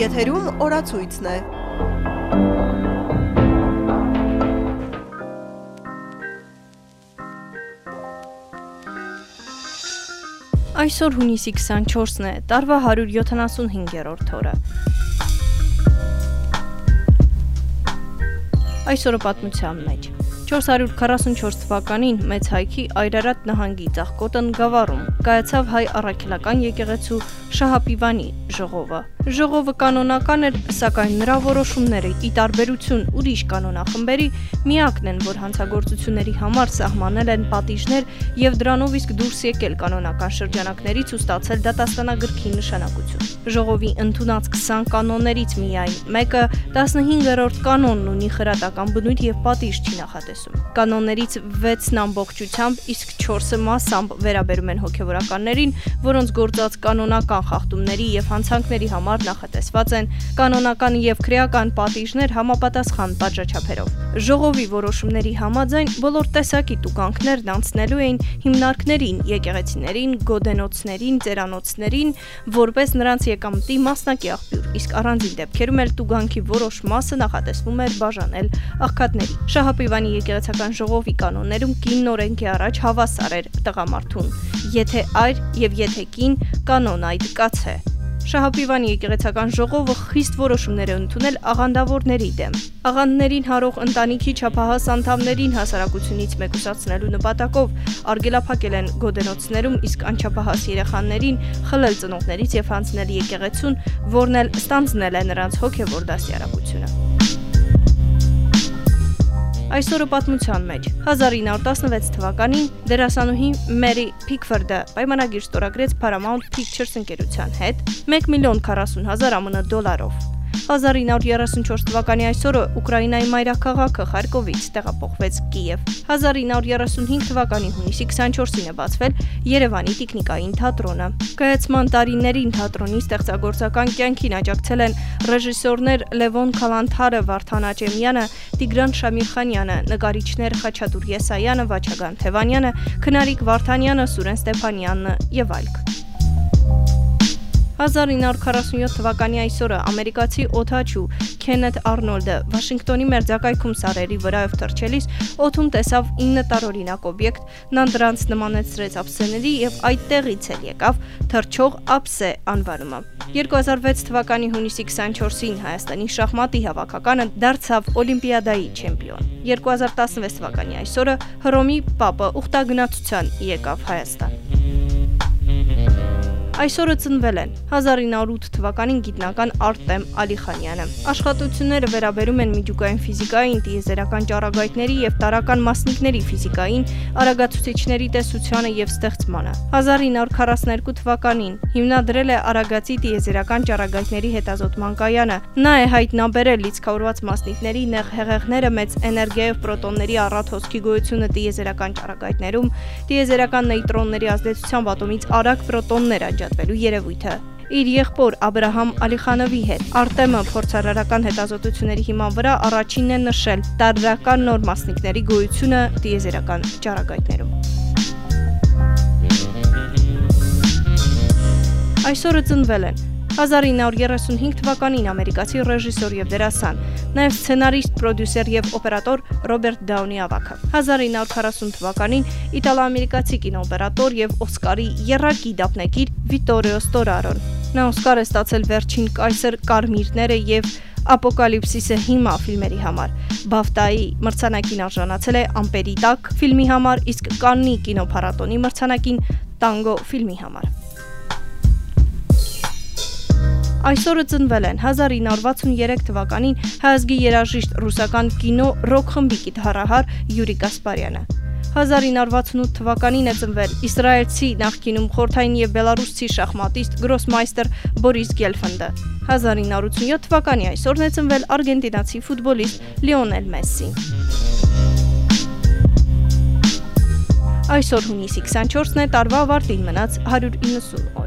Եթերում օրացույցն է։ Այսօր հունիսի 24-ն է, տարվա 175-րդ օրը։ Այսօրը պատմության մեջ 444 թվականին մեծ հայքի Այրարատ նահանգի Ծաղկոտն գավառում կայացավ հայ առաքելական եկեղեցու Շահապիվանի ժողովը։ Ժողովը կանոնական էր, սակայն նրա որոշումները՝ ի տարբերություն ուրիշ կանոնախմբերի, միակն են, որ հանցագործությունների համար սահմանել են պատիժներ եւ դրանով իսկ դուրս եկել կանոնական շրջանակներից ու ստացել դատաստանագրքի նշանակություն։ Ժողովի ընդունած 20 կանոններից միայն մեկը 15-րդ կանոնն ունի խրատական բնույթ եւ պատիժ չի նախատեսում։ Կանոններից 6-ն ամբողջությամբ, իսկ 4-ը մասամբ վերաբերում են հոգեվորականներին, որոնց գործած կանոնական խախտումների եւ հանցանքների համար նախատեսված են կանոնական եւ քրեական պատիժներ համապատասխան պատժաչափերով։ Ժողովի որոշումների համաձայն բոլոր տեսակի տուգանքներն անցնելու էին հիմնարկներին, եկեղեցիներին, գոդենոցներին, ծերանոցներին, որպես նրանց եկամտի մասնակի աղբյուր, իսկ առանձին դեպքերում էլ տուգանքի որոշ մասը նախատեսվում էր բաժանել աղքատների։ Շահապիվանի եկեղեցական ժողովի կանոններում կին օրենքի առաջ հավասար էր տղամարդուն։ Եթե այր եւ եթե կին կանոն այդ կաց է։ Շահապիվանի եկեղեցական ժողովը խիստ որոշումներ է ընդունել աղանդավորների դեմ։ Աղանդներին հարող ընտանիքի չափահաս անդամներին հասարակությունից մեկուսացնելու նպատակով արգելափակել են գոդենոցներում, իսկ անչափահաս երեխաներին խլել ծնողներից եւ հանձնել եկեղեցուն, որն էլ ստանձնել է նրանց հոգեվոր դաստիարակությունը։ Այսօրը պատմության մեջ. 1916 թվականին դերասանուհի Մերի Փիքֆորդը պայմանագիր ստորագրեց Paramount Pictures ընկերության հետ 1 միլիոն 40 հազար ԱՄՆ դոլարով 1934 թվականի այսօրը Ուկրաինայի մայրաքաղաքը Խարկովից տեղափոխվեց Կիև։ 1935 թվականի հունիսի 24-ին է բացվել Երևանի տեխնիկային թատրոնը։ Կայացման տարիներին թատրոնի ստեղծագործական կյանքին աջակցել են ռեժիսորներ Լևոն Քալանթարը, Վարդան Աճեմյանը, Տիգրան Շամիլխանյանը, նկարիչներ Խաչատուր Եսայանը, Վաչագան Թևանյանը, Քնարիկ Վարդանյանը, Սուրեն Ստեփանյանն եւ այլք։ 1947 թվականի այսօրը ամերիկացի օթաչու Քենեթ Արնոլդը Վաշինգտոնի մերձակայքում սարերի վրայով թռչելիս օթում տեսավ 9 տարօրինակ օբյեկտ, նա դրանց նմանեցրեց ափսեների եւ այդտեղից էլ եկավ թռչող ափսե անվանումը։ 2006 թվականի հունիսի 24-ին Հայաստանի շախմատի հավաքականը դարձավ Օլիմպիադայի չեմպիոն։ 2016 թվականի այսօրը Հռոմի Պապը ուխտագնացության եկավ Հայաստան։ Այսօրը ծնվել են 1908 թվականին գիտնական Արտեմ Ալիխանյանը։ Աշխատությունները վերաբերում են միջուկային ֆիզիկային, տիեզերական ճառագայթների եւ տարական մասնիկների ֆիզիկային, արագացուցիչների տեսությանը եւ ստեղծմանը։ 1942 թվականին հիմնադրել է Արագացի տիեզերական ճառագայթների հետազոտման կայանը։ Նա է հայտնաբերել լիցքավորված մասնիկների նեղ հեղեղները մեծ էներգիայով պրոտոնների առատ հոսքի գոյությունը տիեզերական ճառագայթներում, տիեզերական նեյտրոնների ազդեցությամբ ատոմից արագ պրոտոններ անջատ հաստատվելու երևույթը իր եղբոր Աբ รา համ Ալիխանովի հետ։ Արտեմը փորձարարական հետազոտությունների հիման վրա առաջինն է նշել տարրական նոր մասնիկների գոյությունը դիեզերական ճառագայթներում։ Այսօրը ծնվել են 1935 թվականին ամերիկացի ռեժիսոր եւ դերասան, նաեւ սցենարիստ, պրոդյուսեր եւ օպերատոր Ռոբերտ Դաունի ավագը։ 1940 թվականին իտալա-ամերիկացի կինոօպերատոր եւ Օսկարի երրակի դափնեկիր Վիտորիո Ստորարոն։ Նա Օսկար է ստացել վերջին կայսր կարմիրները եւ Ապոկալիպսիսը հիմա ֆիլմերի համար։ Բավտայի մրցանակին արժանացել է Ամպերի տակ ֆիլմի համար, իսկ Կաննի կինոփառատոնի մրցանակին Տանգո ֆիլմի համար։ Այսօրը ծնվել են 1963 թվականին հայազգի երաժիշտ ռուսական կինո ռոք խմբի գիտարահար Յուրի Գասպարյանը։ 1968 թվականին է ծնվել իսրայելցի նախկինում խորթային եւ բելարուսցի շախմատիստ գրոսմայստեր Բորիս Գելֆանդը։ 1987 թվականի այսօրն է ծնվել արգենտինացի ֆուտբոլիստ Լիոնել Մեսսին։ Այսօր հունիսի 24-ն է տարվա ավարտին մնաց 190